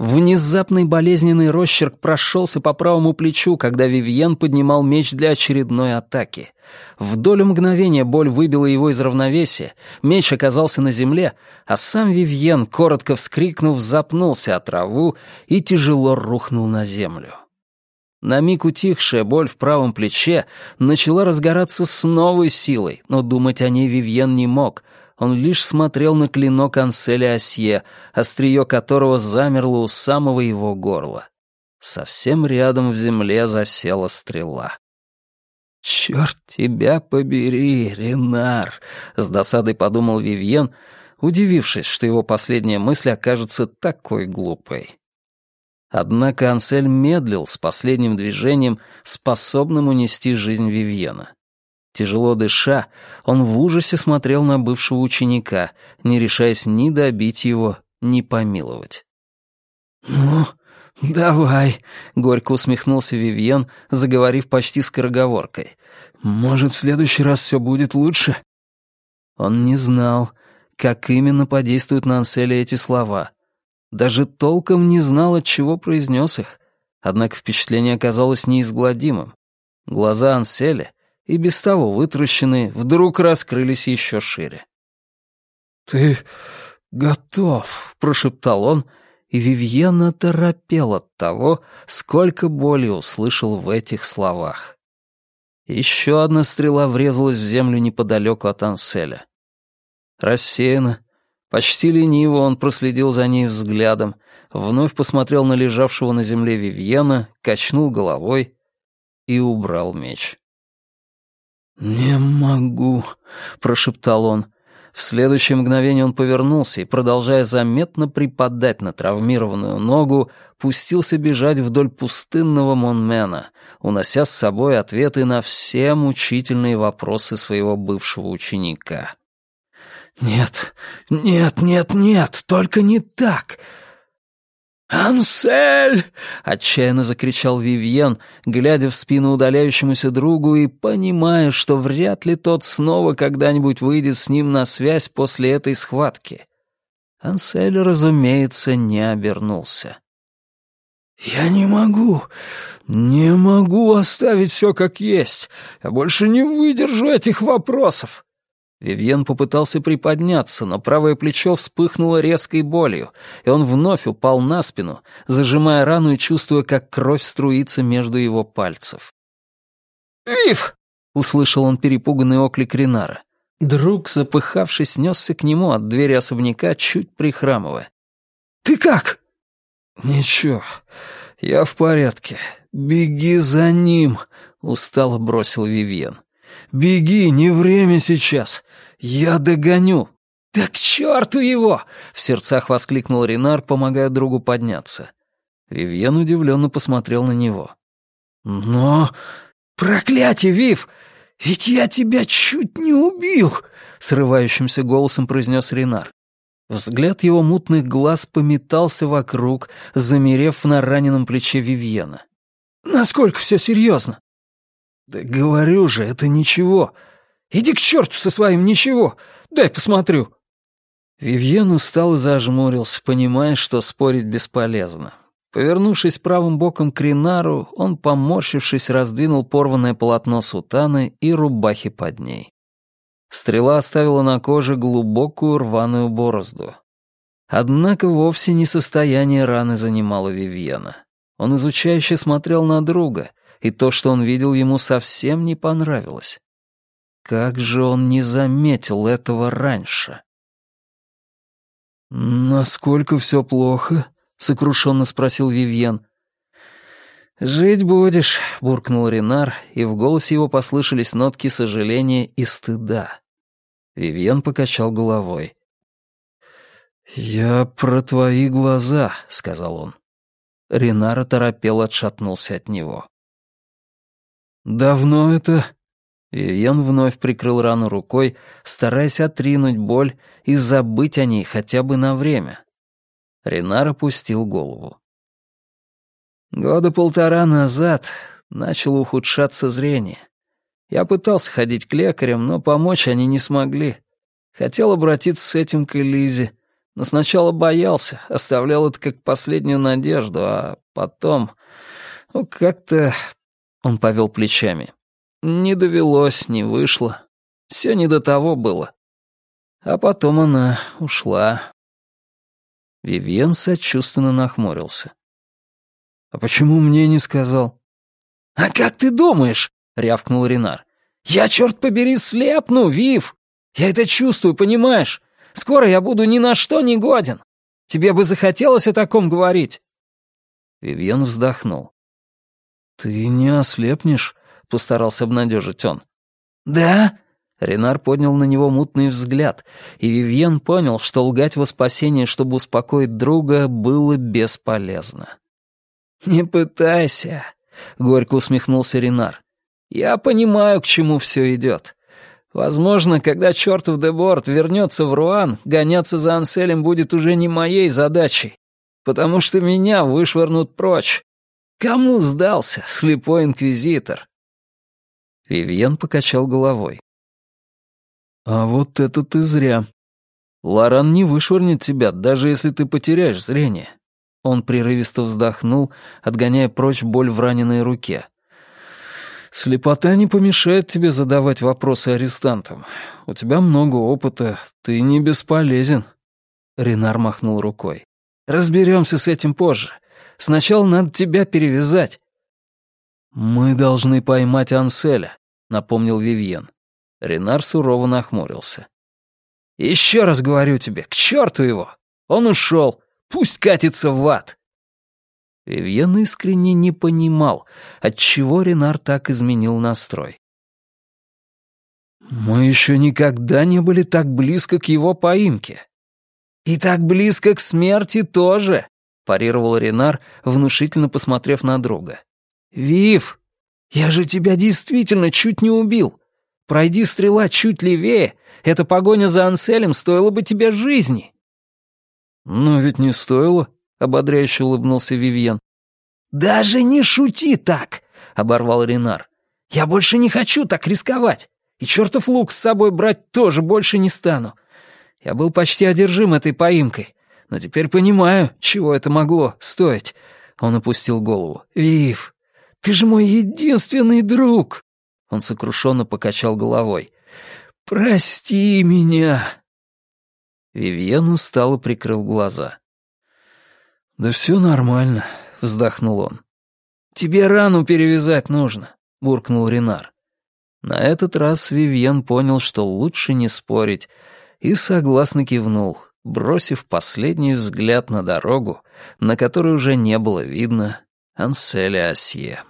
Внезапный болезненный росчерк прошелся по правому плечу, когда Вивьен поднимал меч для очередной атаки. В долю мгновения боль выбила его из равновесия, меч оказался на земле, а сам Вивьен, коротко вскрикнув, запнулся о траву и тяжело рухнул на землю. На миг утихшая боль в правом плече начала разгораться с новой силой, но думать о ней Вивьен не мог — он лишь смотрел на клинок Анселя Осье, острие которого замерло у самого его горла. Совсем рядом в земле засела стрела. «Черт тебя побери, Ренар!» — с досадой подумал Вивьен, удивившись, что его последняя мысль окажется такой глупой. Однако Ансель медлил с последним движением, способным унести жизнь Вивьена. Тяжело дыша, он в ужасе смотрел на бывшего ученика, не решаясь ни добить его, ни помиловать. «Ну, давай», — горько усмехнулся Вивьен, заговорив почти скороговоркой. «Может, в следующий раз все будет лучше?» Он не знал, как именно подействуют на Анселя эти слова. Даже толком не знал, от чего произнес их. Однако впечатление оказалось неизгладимым. Глаза Анселя — и без того вытращенные, вдруг раскрылись еще шире. «Ты готов», — прошептал он, и Вивьена торопел от того, сколько боли услышал в этих словах. Еще одна стрела врезалась в землю неподалеку от Анселя. Рассеянно, почти лениво он проследил за ней взглядом, вновь посмотрел на лежавшего на земле Вивьена, качнул головой и убрал меч. «Не могу», — прошептал он. В следующее мгновение он повернулся и, продолжая заметно припадать на травмированную ногу, пустился бежать вдоль пустынного Монмена, унося с собой ответы на все мучительные вопросы своего бывшего ученика. «Нет, нет, нет, нет, только не так!» «Ансель!» — отчаянно закричал Вивьен, глядя в спину удаляющемуся другу и понимая, что вряд ли тот снова когда-нибудь выйдет с ним на связь после этой схватки. Ансель, разумеется, не обернулся. «Я не могу, не могу оставить все как есть. Я больше не выдержу этих вопросов. Вивьен попытался приподняться, но правое плечо вспыхнуло резкой болью, и он вновь упал на спину, зажимая рану и чувствуя, как кровь струится между его пальцев. «Вив!» — услышал он перепуганный оклик Ринара. Друг, запыхавшись, несся к нему от двери особняка, чуть прихрамывая. «Ты как?» «Ничего, я в порядке. Беги за ним!» — устало бросил Вивьен. «Беги, не время сейчас! Я догоню!» «Да к черту его!» — в сердцах воскликнул Ренар, помогая другу подняться. Вивьен удивленно посмотрел на него. «Но... Проклятие, Вив! Ведь я тебя чуть не убил!» — срывающимся голосом произнес Ренар. Взгляд его мутных глаз пометался вокруг, замерев на раненом плече Вивьена. «Насколько все серьезно?» «Да говорю же, это ничего. Иди к черту со своим ничего. Дай посмотрю». Вивьен устал и зажмурился, понимая, что спорить бесполезно. Повернувшись правым боком к Ринару, он, поморщившись, раздвинул порванное полотно сутаны и рубахи под ней. Стрела оставила на коже глубокую рваную борозду. Однако вовсе не состояние раны занимало Вивьена. Он изучающе смотрел на друга, и то, что он видел, ему совсем не понравилось. Как же он не заметил этого раньше? «Насколько все плохо?» — сокрушенно спросил Вивьен. «Жить будешь», — буркнул Ренар, и в голосе его послышались нотки сожаления и стыда. Вивьен покачал головой. «Я про твои глаза», — сказал он. Ренар оторопел отшатнулся от него. «Давно это?» Вивьен вновь прикрыл рану рукой, стараясь отринуть боль и забыть о ней хотя бы на время. Ренар опустил голову. Года полтора назад начало ухудшаться зрение. Я пытался ходить к лекарям, но помочь они не смогли. Хотел обратиться с этим к Элизе, Но сначала боялся, оставлял это как последнюю надежду, а потом... Ну, как-то... Он повел плечами. Не довелось, не вышло. Все не до того было. А потом она ушла. Вивьен сочувственно нахмурился. «А почему мне не сказал?» «А как ты думаешь?» — рявкнул Ренар. «Я, черт побери, слепну, Вив! Я это чувствую, понимаешь? Скоро я буду ни на что не годен. Тебе бы захотелось о таком говорить?» Вивьен вздохнул. «Ты не ослепнешь?» — постарался обнадежить он. «Да?» Ренар поднял на него мутный взгляд, и Вивьен понял, что лгать во спасение, чтобы успокоить друга, было бесполезно. «Не пытайся», — горько усмехнулся Ренар. «Я понимаю, к чему все идет. Возможно, когда чертов Деборт вернется в Руан, гоняться за Анселем будет уже не моей задачей, потому что меня вышвырнут прочь. Кому сдался слепой инквизитор?» Вивьен покачал головой. «А вот это ты зря. Лоран не вышвырнет тебя, даже если ты потеряешь зрение». Он прерывисто вздохнул, отгоняя прочь боль в раненой руке. «Слепота не помешает тебе задавать вопросы арестантам. У тебя много опыта, ты не бесполезен». Ренар махнул рукой. «Разберемся с этим позже. Сначала надо тебя перевязать». «Мы должны поймать Анселя», — напомнил Вивьен. Ренар сурово нахмурился. «Еще раз говорю тебе, к черту его! Он ушел! Пусть катится в ад!» Вивьен искренне не понимал, отчего Ренар так изменил настрой. «Мы еще никогда не были так близко к его поимке. И так близко к смерти тоже!» — парировал Ренар, внушительно посмотрев на друга. «Вив, я же тебя действительно чуть не убил. Пройди стрела чуть левее, эта погоня за Анселем стоила бы тебе жизни». «Но ведь не стоило», — ободряюще улыбнулся Вивьен. «Даже не шути так», — оборвал Ренар. «Я больше не хочу так рисковать, и чертов лук с собой брать тоже больше не стану. Я был почти одержим этой поимкой, но теперь понимаю, чего это могло стоить». Он опустил голову. «Вив, ты же мой единственный друг!» Он сокрушенно покачал головой. «Прости меня!» Вивьен устало прикрыл глаза. «Да все нормально», — вздохнул он. «Тебе рану перевязать нужно», — буркнул Ренар. На этот раз Вивьен понял, что лучше не спорить, и согласно кивнул, бросив последний взгляд на дорогу, на которой уже не было видно Анселя Асье.